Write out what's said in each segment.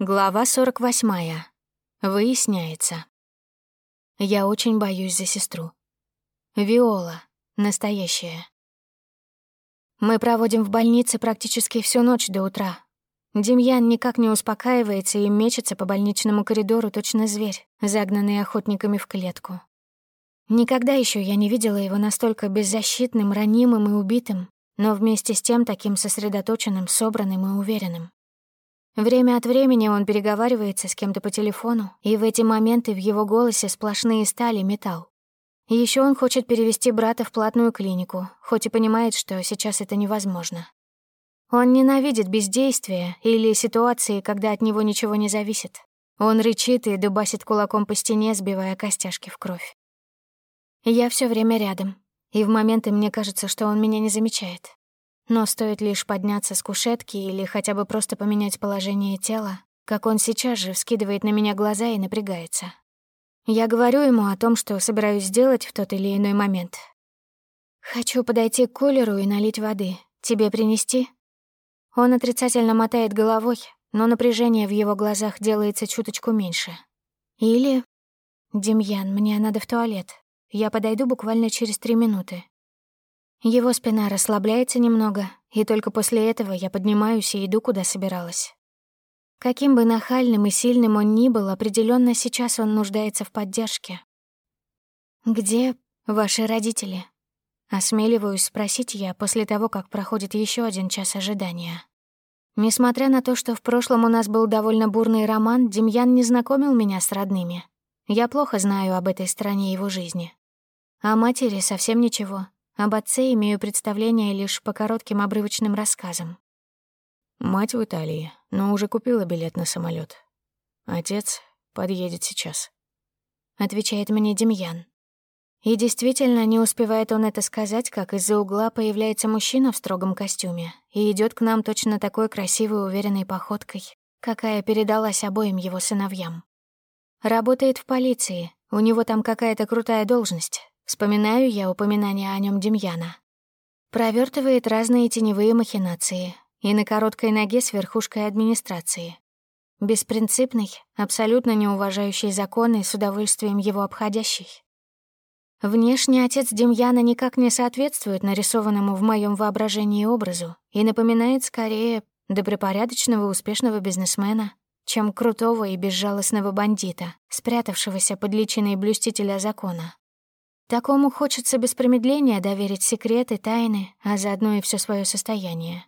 Глава 48. Выясняется. Я очень боюсь за сестру. Виола. Настоящая. Мы проводим в больнице практически всю ночь до утра. Демьян никак не успокаивается и мечется по больничному коридору точно зверь, загнанный охотниками в клетку. Никогда еще я не видела его настолько беззащитным, ранимым и убитым, но вместе с тем таким сосредоточенным, собранным и уверенным. Время от времени он переговаривается с кем-то по телефону, и в эти моменты в его голосе сплошные стали металл. Еще он хочет перевести брата в платную клинику, хоть и понимает, что сейчас это невозможно. Он ненавидит бездействие или ситуации, когда от него ничего не зависит. Он рычит и дубасит кулаком по стене, сбивая костяшки в кровь. Я все время рядом, и в моменты мне кажется, что он меня не замечает. Но стоит лишь подняться с кушетки или хотя бы просто поменять положение тела, как он сейчас же вскидывает на меня глаза и напрягается. Я говорю ему о том, что собираюсь сделать в тот или иной момент. «Хочу подойти к кулеру и налить воды. Тебе принести?» Он отрицательно мотает головой, но напряжение в его глазах делается чуточку меньше. Или... «Демьян, мне надо в туалет. Я подойду буквально через три минуты. Его спина расслабляется немного, и только после этого я поднимаюсь и иду, куда собиралась. Каким бы нахальным и сильным он ни был, определенно сейчас он нуждается в поддержке. «Где ваши родители?» Осмеливаюсь спросить я после того, как проходит еще один час ожидания. Несмотря на то, что в прошлом у нас был довольно бурный роман, Демьян не знакомил меня с родными. Я плохо знаю об этой стороне его жизни. А матери совсем ничего. Об отце имею представление лишь по коротким обрывочным рассказам. Мать в Италии, но уже купила билет на самолет. Отец подъедет сейчас. Отвечает мне Демьян. И действительно, не успевает он это сказать, как из-за угла появляется мужчина в строгом костюме и идет к нам точно такой красивой уверенной походкой, какая передалась обоим его сыновьям. Работает в полиции, у него там какая-то крутая должность, Вспоминаю я упоминание о нем Демьяна. Провертывает разные теневые махинации и на короткой ноге с верхушкой администрации. Беспринципный, абсолютно не уважающий законы, с удовольствием его обходящий. Внешне отец Демьяна никак не соответствует нарисованному в моем воображении образу и напоминает скорее добропорядочного успешного бизнесмена, чем крутого и безжалостного бандита, спрятавшегося под личиной блюстителя закона. Такому хочется без промедления доверить секреты, тайны, а заодно и все свое состояние.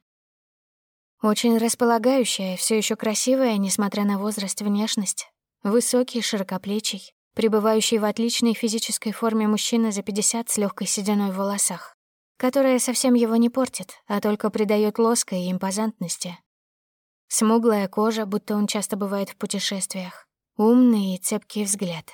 Очень располагающая, все еще красивая, несмотря на возраст, внешность. Высокий, широкоплечий, пребывающий в отличной физической форме мужчина за 50 с легкой сединой в волосах, которая совсем его не портит, а только придает лоска и импозантности. Смуглая кожа, будто он часто бывает в путешествиях, умный и цепкий взгляд.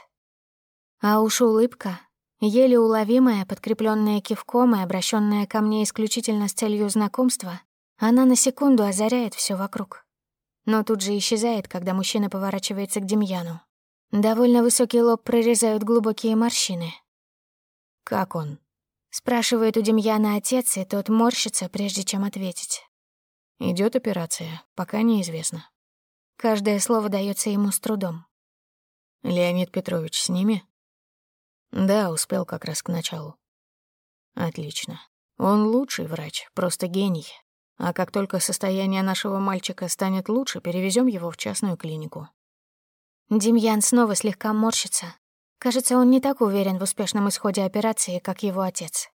А уж улыбка, Еле уловимая, подкрепленная кивком и обращенная ко мне исключительно с целью знакомства, она на секунду озаряет все вокруг. Но тут же исчезает, когда мужчина поворачивается к Демьяну. Довольно высокий лоб прорезают глубокие морщины. «Как он?» — спрашивает у Демьяна отец, и тот морщится, прежде чем ответить. Идет операция, пока неизвестно. Каждое слово дается ему с трудом. «Леонид Петрович с ними?» Да, успел как раз к началу. Отлично. Он лучший врач, просто гений. А как только состояние нашего мальчика станет лучше, перевезем его в частную клинику. Демьян снова слегка морщится. Кажется, он не так уверен в успешном исходе операции, как его отец.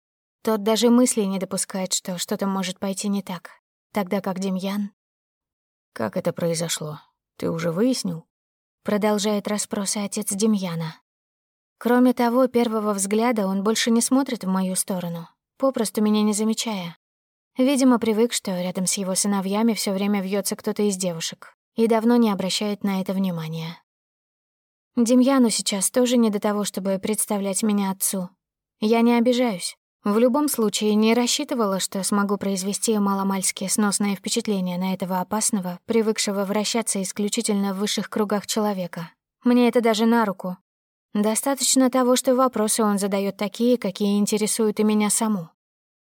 Тот даже мысли не допускает, что что-то может пойти не так. Тогда как Демьян... «Как это произошло? Ты уже выяснил?» Продолжает расспросы отец Демьяна. Кроме того, первого взгляда он больше не смотрит в мою сторону, попросту меня не замечая. Видимо, привык, что рядом с его сыновьями все время вьется кто-то из девушек, и давно не обращает на это внимания. Демьяну сейчас тоже не до того, чтобы представлять меня отцу. Я не обижаюсь. В любом случае, не рассчитывала, что смогу произвести маломальски сносное впечатление на этого опасного, привыкшего вращаться исключительно в высших кругах человека. Мне это даже на руку, Достаточно того, что вопросы он задает такие, какие интересуют и меня саму.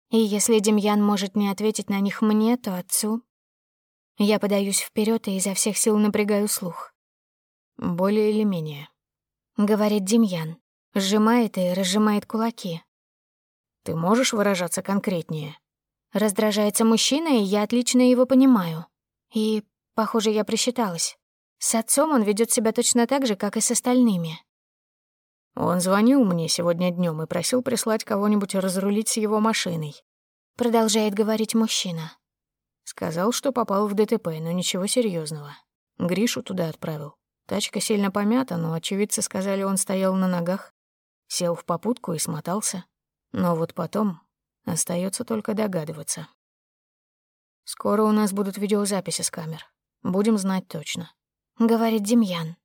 И если Демьян может не ответить на них мне, то отцу. Я подаюсь вперед и изо всех сил напрягаю слух. «Более или менее», — говорит Демьян. Сжимает и разжимает кулаки. «Ты можешь выражаться конкретнее?» Раздражается мужчина, и я отлично его понимаю. И, похоже, я просчиталась. С отцом он ведет себя точно так же, как и с остальными. Он звонил мне сегодня днем и просил прислать кого-нибудь разрулить с его машиной. Продолжает говорить мужчина. Сказал, что попал в ДТП, но ничего серьезного. Гришу туда отправил. Тачка сильно помята, но очевидцы сказали, он стоял на ногах, сел в попутку и смотался. Но вот потом остается только догадываться. Скоро у нас будут видеозаписи с камер. Будем знать точно. Говорит Демьян.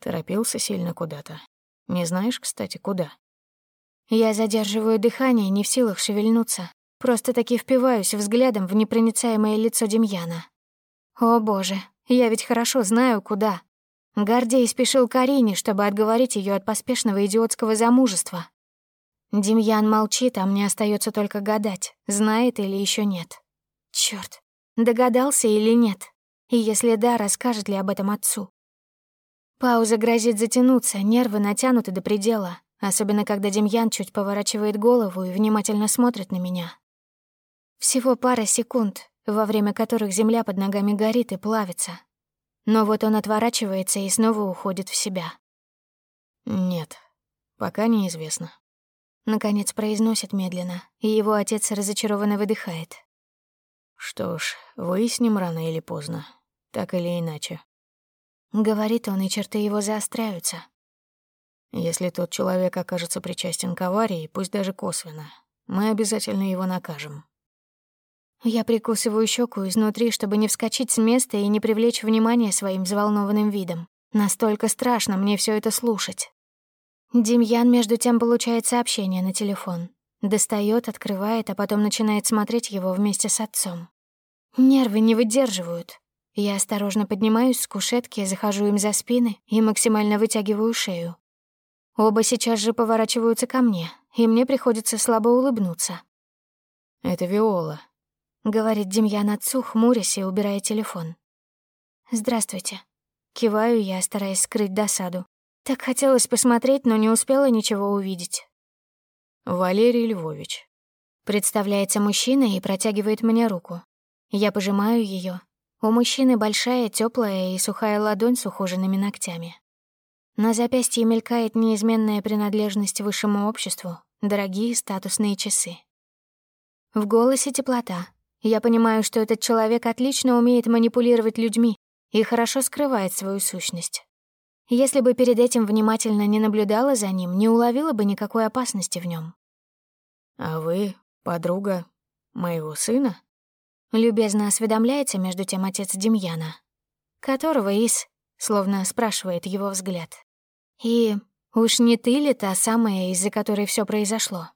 Торопился сильно куда-то. Не знаешь, кстати, куда? Я задерживаю дыхание, не в силах шевельнуться. Просто таки впиваюсь взглядом в непроницаемое лицо Демьяна. О боже, я ведь хорошо знаю, куда. Гордей спешил к Арине, чтобы отговорить ее от поспешного идиотского замужества. Демьян молчит, а мне остается только гадать, знает или еще нет. Черт, догадался или нет? И если да, расскажет ли об этом отцу? Пауза грозит затянуться, нервы натянуты до предела, особенно когда Демьян чуть поворачивает голову и внимательно смотрит на меня. Всего пара секунд, во время которых земля под ногами горит и плавится. Но вот он отворачивается и снова уходит в себя. «Нет, пока неизвестно», — наконец произносит медленно, и его отец разочарованно выдыхает. «Что ж, выясним рано или поздно, так или иначе». Говорит он, и черты его заостряются. «Если тот человек окажется причастен к аварии, пусть даже косвенно, мы обязательно его накажем». Я прикусываю щеку изнутри, чтобы не вскочить с места и не привлечь внимание своим взволнованным видом. Настолько страшно мне все это слушать. Демьян, между тем, получает сообщение на телефон. Достает, открывает, а потом начинает смотреть его вместе с отцом. Нервы не выдерживают. Я осторожно поднимаюсь с кушетки, захожу им за спины и максимально вытягиваю шею. Оба сейчас же поворачиваются ко мне, и мне приходится слабо улыбнуться. «Это Виола», — говорит Демьян отцу, хмурясь и убирая телефон. «Здравствуйте». Киваю я, стараясь скрыть досаду. Так хотелось посмотреть, но не успела ничего увидеть. «Валерий Львович». Представляется мужчина и протягивает мне руку. Я пожимаю ее. У мужчины большая, теплая и сухая ладонь с ухоженными ногтями. На запястье мелькает неизменная принадлежность высшему обществу, дорогие статусные часы. В голосе теплота, я понимаю, что этот человек отлично умеет манипулировать людьми и хорошо скрывает свою сущность. Если бы перед этим внимательно не наблюдала за ним, не уловила бы никакой опасности в нем. «А вы подруга моего сына?» Любезно осведомляется между тем отец Демьяна, которого Ис словно спрашивает его взгляд. «И уж не ты ли та самая, из-за которой все произошло?»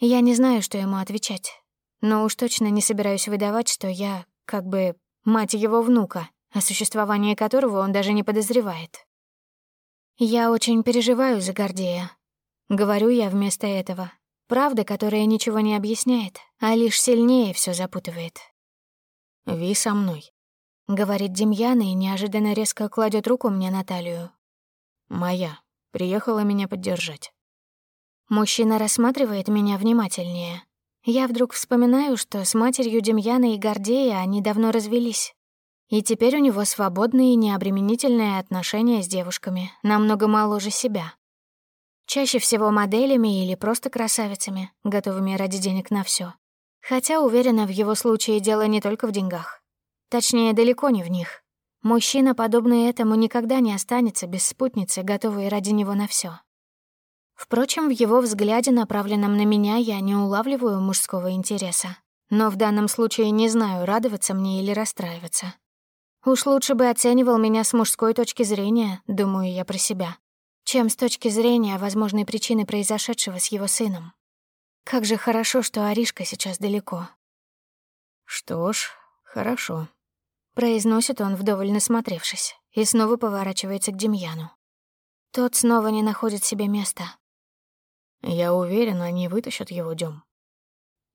Я не знаю, что ему отвечать но уж точно не собираюсь выдавать, что я, как бы, мать его внука, о существовании которого он даже не подозревает. Я очень переживаю за Гордея. Говорю я вместо этого. Правда, которая ничего не объясняет, а лишь сильнее все запутывает. «Ви со мной», — говорит Демьяна и неожиданно резко кладет руку мне на талию. «Моя. Приехала меня поддержать». Мужчина рассматривает меня внимательнее, я вдруг вспоминаю, что с матерью Демьяна и Гордея они давно развелись. И теперь у него свободные и необременительные отношения с девушками, намного моложе себя. Чаще всего моделями или просто красавицами, готовыми ради денег на все. Хотя, уверена, в его случае дело не только в деньгах. Точнее, далеко не в них. Мужчина, подобный этому, никогда не останется без спутницы, готовой ради него на все. Впрочем, в его взгляде, направленном на меня, я не улавливаю мужского интереса. Но в данном случае не знаю, радоваться мне или расстраиваться. Уж лучше бы оценивал меня с мужской точки зрения, думаю я про себя, чем с точки зрения возможной причины произошедшего с его сыном. Как же хорошо, что Аришка сейчас далеко. «Что ж, хорошо», — произносит он, вдоволь насмотревшись, и снова поворачивается к Демьяну. Тот снова не находит себе места. Я уверен, они вытащат его, Дём.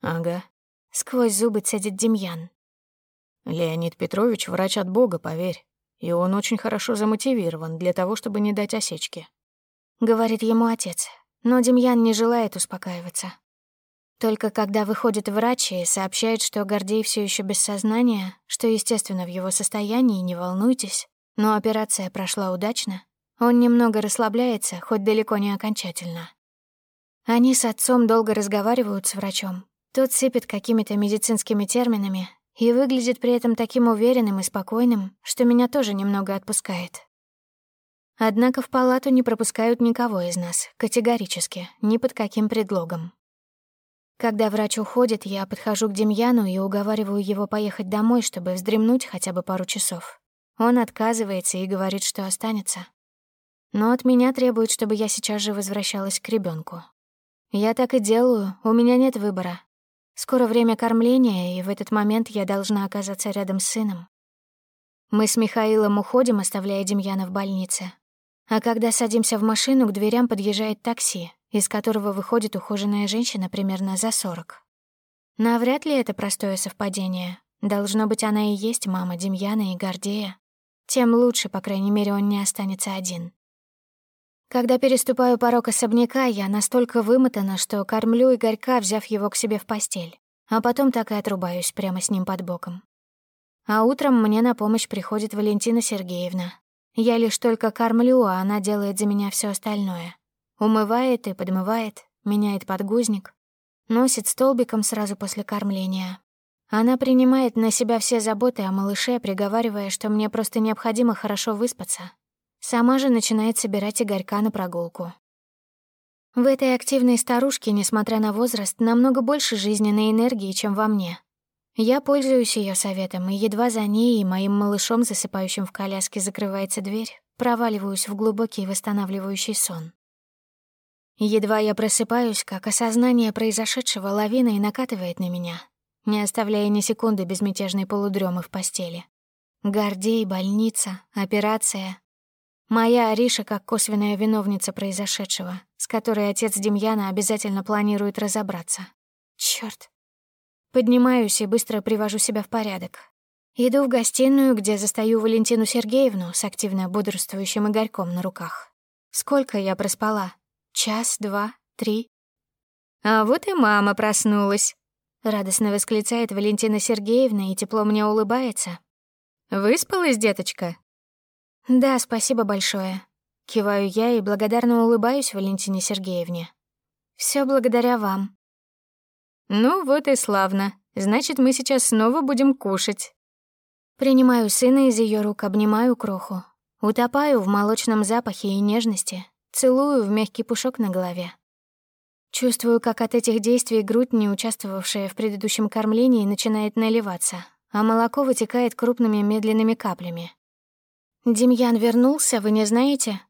Ага. Сквозь зубы цедит Демьян. Леонид Петрович — врач от Бога, поверь. И он очень хорошо замотивирован для того, чтобы не дать осечки. Говорит ему отец. Но Демьян не желает успокаиваться. Только когда выходит врач и сообщает, что Гордей все еще без сознания, что, естественно, в его состоянии, не волнуйтесь, но операция прошла удачно, он немного расслабляется, хоть далеко не окончательно. Они с отцом долго разговаривают с врачом. Тот сыпет какими-то медицинскими терминами и выглядит при этом таким уверенным и спокойным, что меня тоже немного отпускает. Однако в палату не пропускают никого из нас, категорически, ни под каким предлогом. Когда врач уходит, я подхожу к Демьяну и уговариваю его поехать домой, чтобы вздремнуть хотя бы пару часов. Он отказывается и говорит, что останется. Но от меня требует, чтобы я сейчас же возвращалась к ребенку. Я так и делаю, у меня нет выбора. Скоро время кормления, и в этот момент я должна оказаться рядом с сыном. Мы с Михаилом уходим, оставляя Демьяна в больнице. А когда садимся в машину, к дверям подъезжает такси, из которого выходит ухоженная женщина примерно за сорок. Навряд ли это простое совпадение. Должно быть, она и есть мама Демьяна и Гордея. Тем лучше, по крайней мере, он не останется один. Когда переступаю порог особняка, я настолько вымотана, что кормлю Игорька, взяв его к себе в постель, а потом так и отрубаюсь прямо с ним под боком. А утром мне на помощь приходит Валентина Сергеевна. Я лишь только кормлю, а она делает за меня все остальное. Умывает и подмывает, меняет подгузник, носит столбиком сразу после кормления. Она принимает на себя все заботы о малыше, приговаривая, что мне просто необходимо хорошо выспаться. Сама же начинает собирать Игорька на прогулку. В этой активной старушке, несмотря на возраст, намного больше жизненной энергии, чем во мне. Я пользуюсь ее советом, и едва за ней и моим малышом, засыпающим в коляске, закрывается дверь, проваливаюсь в глубокий восстанавливающий сон. Едва я просыпаюсь, как осознание произошедшего лавиной накатывает на меня, не оставляя ни секунды безмятежной полудрёмы в постели. Гордей, больница, операция. Моя Ариша как косвенная виновница произошедшего, с которой отец Демьяна обязательно планирует разобраться. Чёрт. Поднимаюсь и быстро привожу себя в порядок. Иду в гостиную, где застаю Валентину Сергеевну с активно бодрствующим Игорьком на руках. Сколько я проспала? Час, два, три. А вот и мама проснулась. Радостно восклицает Валентина Сергеевна и тепло мне улыбается. «Выспалась, деточка?» «Да, спасибо большое». Киваю я и благодарно улыбаюсь Валентине Сергеевне. Все благодаря вам». «Ну вот и славно. Значит, мы сейчас снова будем кушать». Принимаю сына из ее рук, обнимаю кроху. Утопаю в молочном запахе и нежности, Целую в мягкий пушок на голове. Чувствую, как от этих действий грудь, не участвовавшая в предыдущем кормлении, начинает наливаться, а молоко вытекает крупными медленными каплями. «Демьян вернулся, вы не знаете?»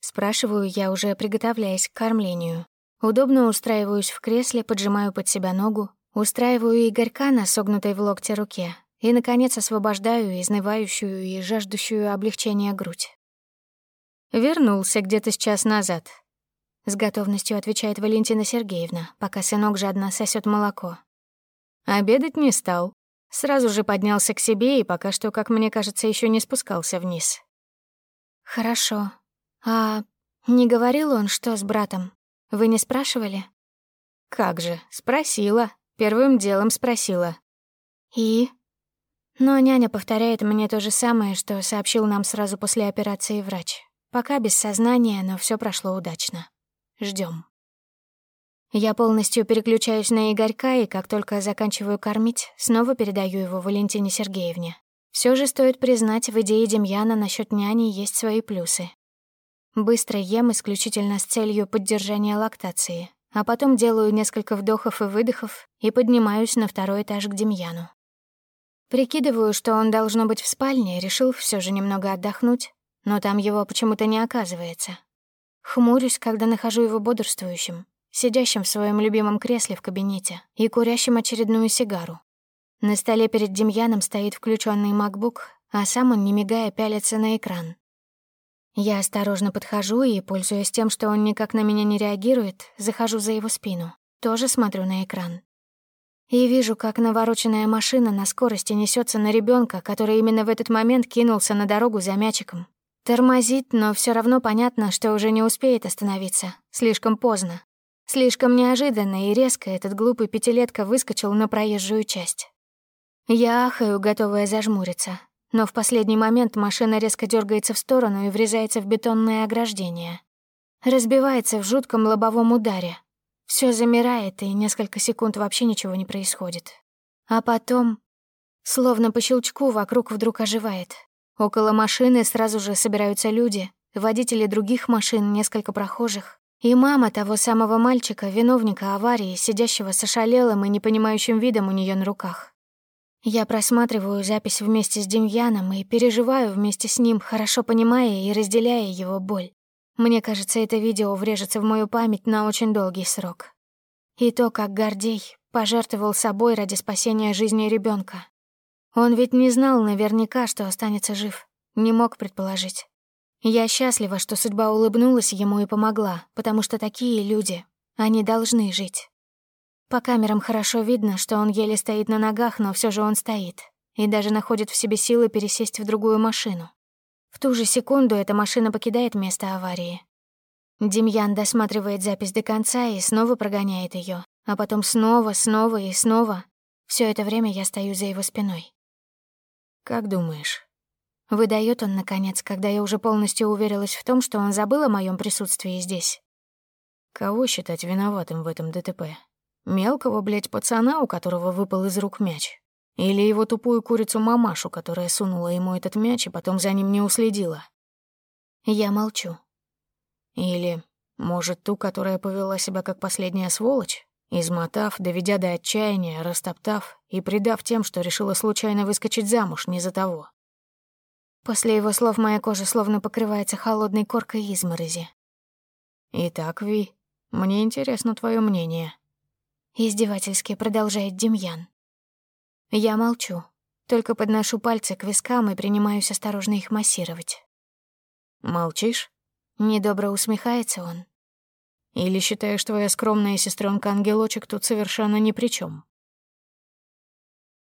Спрашиваю я, уже приготовляясь к кормлению. Удобно устраиваюсь в кресле, поджимаю под себя ногу, устраиваю Игорька на согнутой в локте руке и, наконец, освобождаю изнывающую и жаждущую облегчения грудь. Вернулся где-то с час назад. С готовностью отвечает Валентина Сергеевна, пока сынок жадно сосет молоко. Обедать не стал. Сразу же поднялся к себе и пока что, как мне кажется, еще не спускался вниз. Хорошо. А не говорил он, что с братом? Вы не спрашивали? Как же, спросила. Первым делом спросила. И? Но няня повторяет мне то же самое, что сообщил нам сразу после операции врач. Пока без сознания, но все прошло удачно. Ждем. Я полностью переключаюсь на Игорька, и как только заканчиваю кормить, снова передаю его Валентине Сергеевне. Все же стоит признать, в идее Демьяна насчет няни есть свои плюсы. Быстро ем исключительно с целью поддержания лактации, а потом делаю несколько вдохов и выдохов и поднимаюсь на второй этаж к Демьяну. Прикидываю, что он должно быть в спальне, решил все же немного отдохнуть, но там его почему-то не оказывается. Хмурюсь, когда нахожу его бодрствующим, сидящим в своем любимом кресле в кабинете и курящим очередную сигару. На столе перед Демьяном стоит включенный MacBook, а сам он, не мигая, пялится на экран. Я осторожно подхожу и, пользуясь тем, что он никак на меня не реагирует, захожу за его спину. Тоже смотрю на экран. и вижу, как навороченная машина на скорости несется на ребенка, который именно в этот момент кинулся на дорогу за мячиком. Тормозит, но все равно понятно, что уже не успеет остановиться. Слишком поздно. Слишком неожиданно и резко этот глупый пятилетка выскочил на проезжую часть. Я ахаю, готовая зажмуриться, но в последний момент машина резко дергается в сторону и врезается в бетонное ограждение. Разбивается в жутком лобовом ударе. Все замирает, и несколько секунд вообще ничего не происходит. А потом, словно по щелчку, вокруг вдруг оживает. Около машины сразу же собираются люди, водители других машин, несколько прохожих. И мама того самого мальчика, виновника аварии, сидящего с ошалелым и непонимающим видом у нее на руках. Я просматриваю запись вместе с Демьяном и переживаю вместе с ним, хорошо понимая и разделяя его боль. Мне кажется, это видео врежется в мою память на очень долгий срок. И то, как Гордей пожертвовал собой ради спасения жизни ребенка. Он ведь не знал наверняка, что останется жив. Не мог предположить. Я счастлива, что судьба улыбнулась ему и помогла, потому что такие люди, они должны жить. По камерам хорошо видно, что он еле стоит на ногах, но все же он стоит. И даже находит в себе силы пересесть в другую машину. В ту же секунду эта машина покидает место аварии. Демьян досматривает запись до конца и снова прогоняет ее, а потом снова, снова и снова. Все это время я стою за его спиной. «Как думаешь?» Выдает он, наконец, когда я уже полностью уверилась в том, что он забыл о моем присутствии здесь. «Кого считать виноватым в этом ДТП?» Мелкого, блядь, пацана, у которого выпал из рук мяч. Или его тупую курицу-мамашу, которая сунула ему этот мяч и потом за ним не уследила. Я молчу. Или, может, ту, которая повела себя как последняя сволочь, измотав, доведя до отчаяния, растоптав и предав тем, что решила случайно выскочить замуж не за того. После его слов моя кожа словно покрывается холодной коркой изморози. «Итак, Ви, мне интересно твое мнение. Издевательски продолжает Демьян. Я молчу, только подношу пальцы к вискам и принимаюсь осторожно их массировать. «Молчишь?» Недобро усмехается он. «Или считаешь, твоя скромная сестренка ангелочек тут совершенно ни при чем?